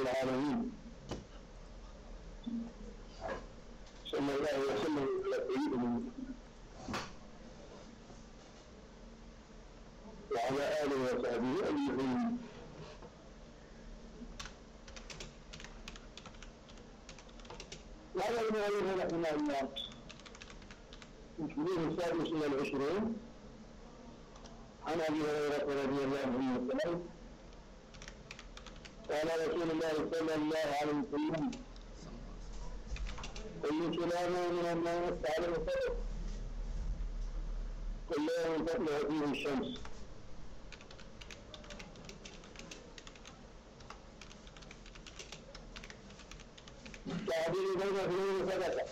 العالمين. صلى الله وسلم على سيدنا وعلى آله وصحبه أجمعين. وعلى المؤلف رحمه الله الشريط السادس إلى العشرين. عن أبي هريرة رضي الله عنه قال رسول الله صلى الله عليه وسلم كل كلام من الناس على الفرق كل يوم تطلع فيه الشمس. تعديل بين اثنين صدقة.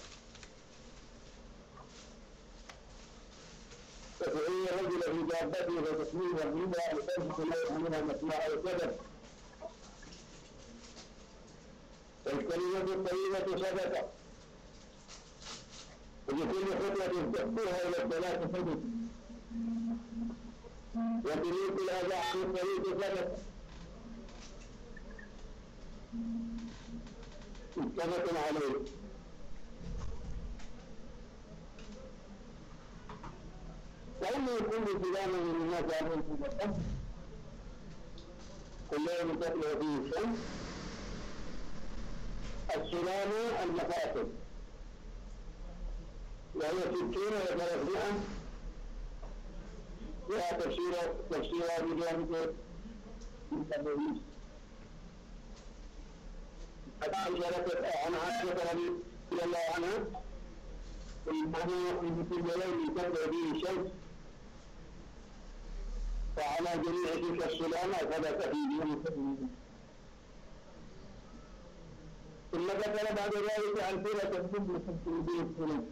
فتعين الرجل في دابته فتسليما منها لتنفق له منها مسموع أو سبب والكلمة الطيبة صدقة. وبكل خطوة تخطوها إلى الصلاة صدقة وطريق الأذى في الطريق صدقة. متفق عليه. وإن يكون كلام من الناس عليه صدقة كل يوم تطلع فيه الشمس السلام المفاتن. وهي ستون وثلاثمائة فيها تفسير تفسيرها بجانب التبويب عن عائشة عن عائشة رضي الله عنها. إنه في كل يوم تبدأ به الشمس وعلى جميع تلك السلامة ثبت في دين ثم ذكر بعد ذلك أمثلة تدل في السنة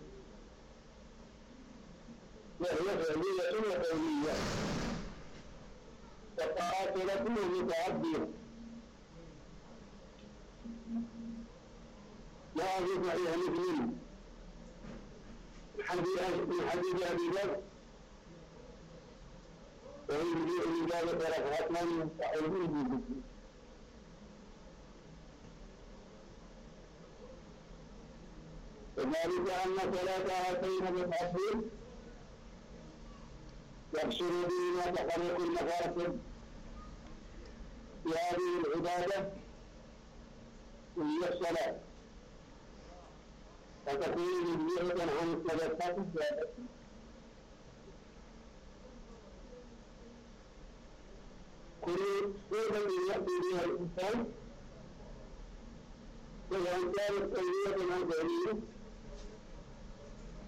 وهي فعلية وقولية وتعاطلة متعدية لا في صحيح مسلم من حديث أبي ذر ومن بديع ذلك رفعتنا من مسلم وذلك أن صلاة هاتين المتعبدين يبشر بهما تفرق المفاسد في هذه العبادة وهي الصلاة. فتكون مجزئة عن الزيادة كل صورة يأتي بها الإنسان سواء كانت طيبة أو جميلة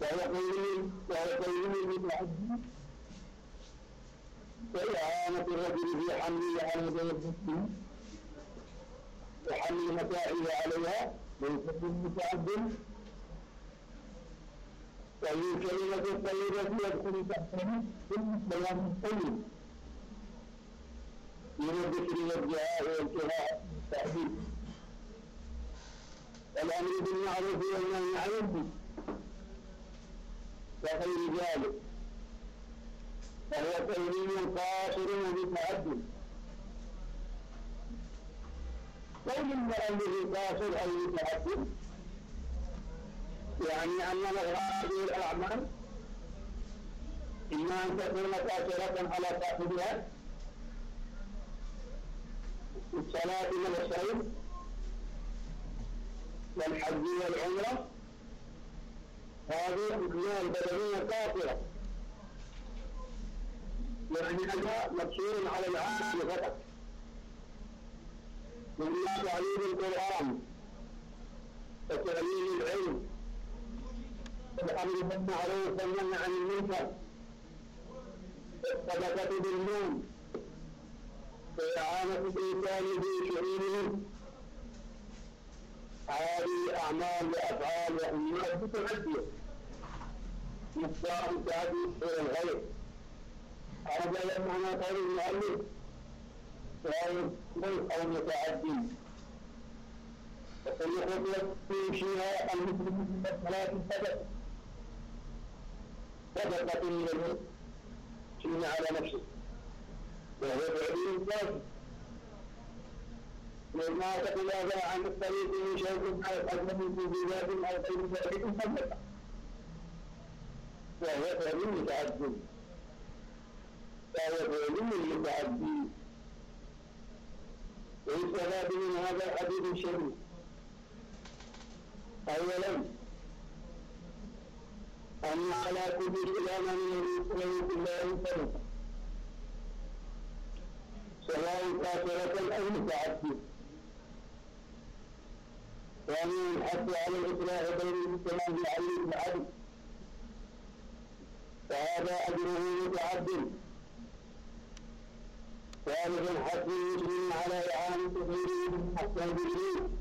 وهو قولين وهو المتعدي وإعانة الرجل في حمله على المسلم وحمل متاعه عليها ليس بالمتعدل ومن كلمة الطيبة يدخل تحتها كل بيان الطيب. من الذكر والدعاء والكراء والتحديد. والأمر بالمعروف والنهي عن المنكر. وغير ذلك. فهو تأمين قاصر ومتعدد قول المؤلف قاصر أو متعدد يعني أن هذه الأعمال. إما أن تكون قاصرة على صاحبها. الصلاة من الصيف والحج والعمرة. هذه الأعمال البدنية قاصرة يعني أنها مقصور على العقل فقط. من تعليم القرآن وتعليم العلم. والأمر بالمعروف والنهي عن المنكر. والصدقة بالنوم. وإعانة الإنسان في شؤونه. هذه أعمال وأفعال وأمات متعدية مختار تعدي إلى الغير هذا معنى قول المؤلف. وهو أو متعدي. خطوة يمشيها المسلم صلاة الفجر صدقة منه شن على نفسه. وهو تعليم الواجب وما تتجاوز عن الطريق من شيء أو حزم في زيادة أو غير ذلك صدقة وهو تعليم متعدد فهو تعليم متعدد ويستفاد من هذا الحديث الشريف أولا أن على كل إسلام من يسلم بالله فرق سواء كافرة أو متعدد ثانيا الحث على الإصلاح بين الإسلام بالعدل العدل فهذا أجره متعدد. ثالثا حث المسلمين على إعانة غيره بالأحسان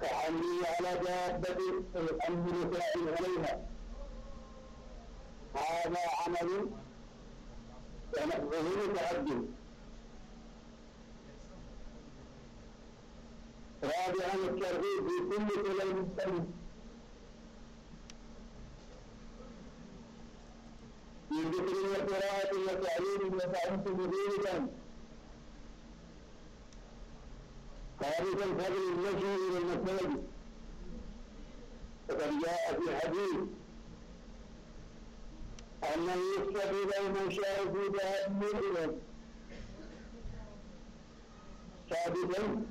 كحمله على دابة يحمل سائل عليها. هذا عمل ونحوه متعدد. رابعا الترغيب في كل كلام مستمر. في ذكر وقراءة وتعليم وتعريف بغير ذلك خالصا فضل المشي إلى المساجد. وقد جاء في حديث انه يستقبل من شاء في ذهب مؤمنا ثابتا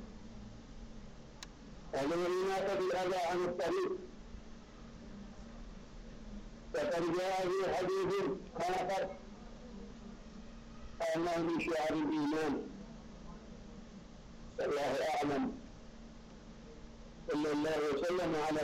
ولمناقة الأذى عن الطريق وقد جاء في حديث آخر أنه من شعار الإيمان والله أعلم صلى الله وسلم على